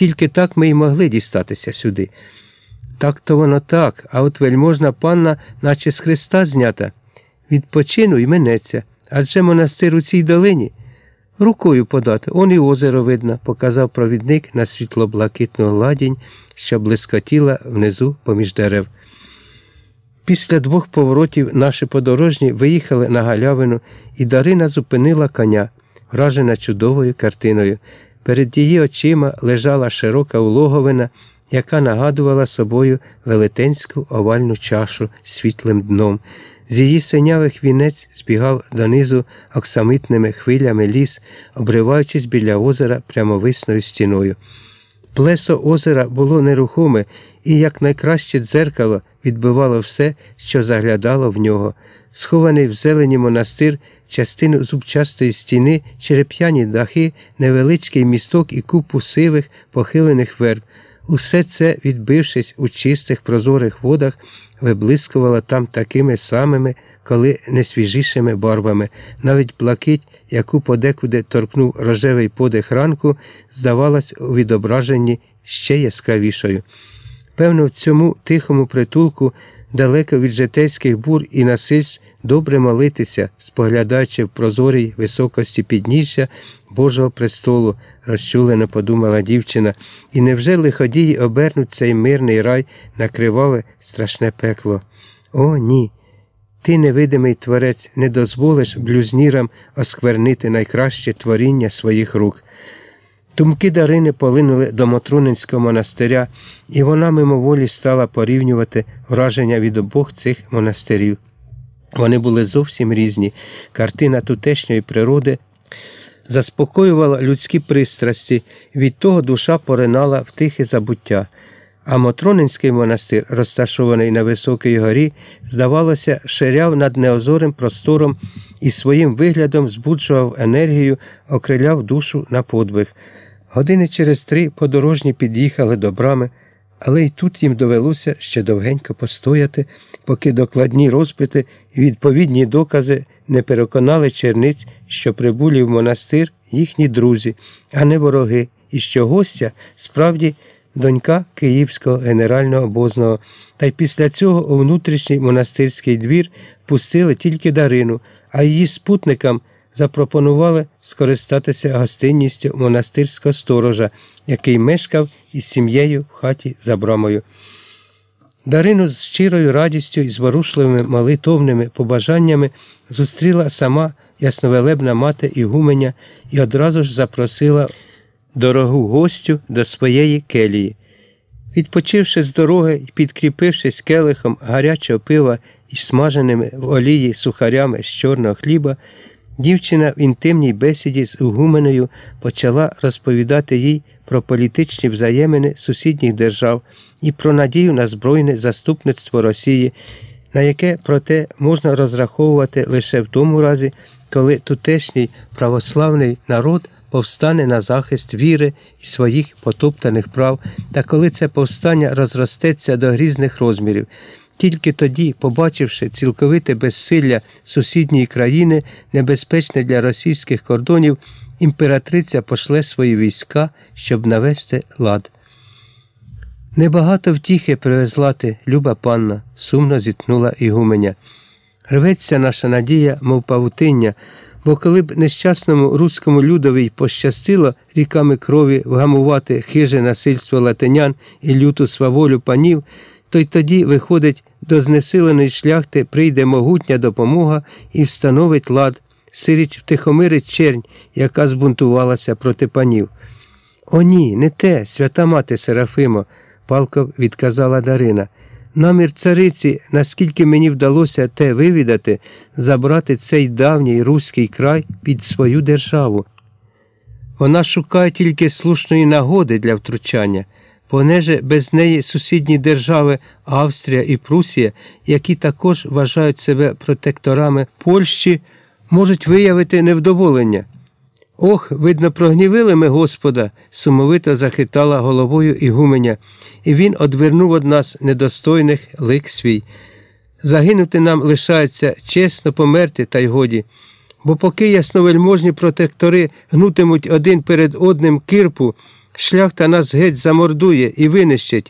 Тільки так ми й могли дістатися сюди. Так то воно так, а от вельможна панна, наче з Христа знята. Відпочину й минеться, адже монастир у цій долині. Рукою подати, он і озеро видно, показав провідник на світло-блакитну гладінь, що блискотіла внизу поміж дерев. Після двох поворотів наші подорожні виїхали на галявину, і Дарина зупинила коня, вражена чудовою картиною. Перед її очима лежала широка улоговина, яка нагадувала собою велетенську овальну чашу світлим дном. З її синявих вінець збігав донизу оксамитними хвилями ліс, обриваючись біля озера прямовисною стіною. Плесо озера було нерухоме і, як найкраще дзеркало, відбивало все, що заглядало в нього. Схований в зелені монастир, частину зубчастої стіни, череп'яні дахи, невеличкий місток і купу сивих, похилених верб. Усе це, відбившись у чистих прозорих водах, виблискувало там такими самими, коли не свіжішими барвами. Навіть блакить, яку подекуди торкнув рожевий подих ранку, здавалась у відображенні ще яскравішою. Певно, в цьому тихому притулку, далеко від житейських бур і насильств, добре молитися, споглядаючи в прозорій високості підніжжя Божого престолу, розчулено подумала дівчина, і невже лиходії обернуть цей мирний рай на криваве страшне пекло? О, ні. Ти, невидимий творець, не дозволиш блюзнірам осквернити найкраще творіння своїх рук. Думки Дарини полинули до Мотрунинського монастиря, і вона мимоволі стала порівнювати враження від обох цих монастирів. Вони були зовсім різні. Картина тутешньої природи заспокоювала людські пристрасті, від того душа поринала в тихе забуття. А Мотронинський монастир, розташований на високій горі, здавалося, ширяв над неозорим простором і своїм виглядом збуджував енергію, окриляв душу на подвиг. Години через три подорожні під'їхали до брами, але й тут їм довелося ще довгенько постояти, поки докладні розпити і відповідні докази не переконали черниць, що прибулі в монастир їхні друзі, а не вороги, і що гостя справді донька Київського генерального обозного, та й після цього у внутрішній монастирський двір пустили тільки Дарину, а її спутникам запропонували скористатися гостинністю монастирського сторожа, який мешкав із сім'єю в хаті за брамою. Дарину з щирою радістю і зворушливими молитовними побажаннями зустріла сама ясновелебна мати Ігуменя і одразу ж запросила дорогу гостю до своєї келії. Відпочивши з дороги і підкріпившись келихом гарячого пива і смаженими в олії сухарями з чорного хліба, дівчина в інтимній бесіді з Угуменою почала розповідати їй про політичні взаємини сусідніх держав і про надію на збройне заступництво Росії, на яке, проте, можна розраховувати лише в тому разі, коли тутешній православний народ повстане на захист віри і своїх потоптаних прав, та коли це повстання розростеться до грізних розмірів. Тільки тоді, побачивши цілковите безсилля сусідньої країни, небезпечне для російських кордонів, імператриця пошле свої війська, щоб навести лад. Небагато втіхи привезла ти, люба панна, сумно зітхнула Ігуменя. Рветься наша надія, мов павутиння, бо коли б нещасному руському людові пощастило ріками крові вгамувати хиже насильство латинян і люту сваволю панів, то й тоді, виходить, до знесиленої шляхти прийде могутня допомога і встановить лад, сиріч втихомирить чернь, яка збунтувалася проти панів. О, ні, не те, свята мати Серафимо, палко відказала Дарина. Намір цариці, наскільки мені вдалося те вивідати, забрати цей давній руський край під свою державу. Вона шукає тільки слушної нагоди для втручання, понеже без неї сусідні держави Австрія і Прусія, які також вважають себе протекторами Польщі, можуть виявити невдоволення. Ох, видно, прогнівили ми Господа, сумовито захитала головою Ігуменя, і він одвернув од нас недостойних лик свій. Загинути нам лишається чесно померти, та й годі. Бо поки ясновельможні протектори гнутимуть один перед одним кирпу, Шляхта нас геть замордує і винищить,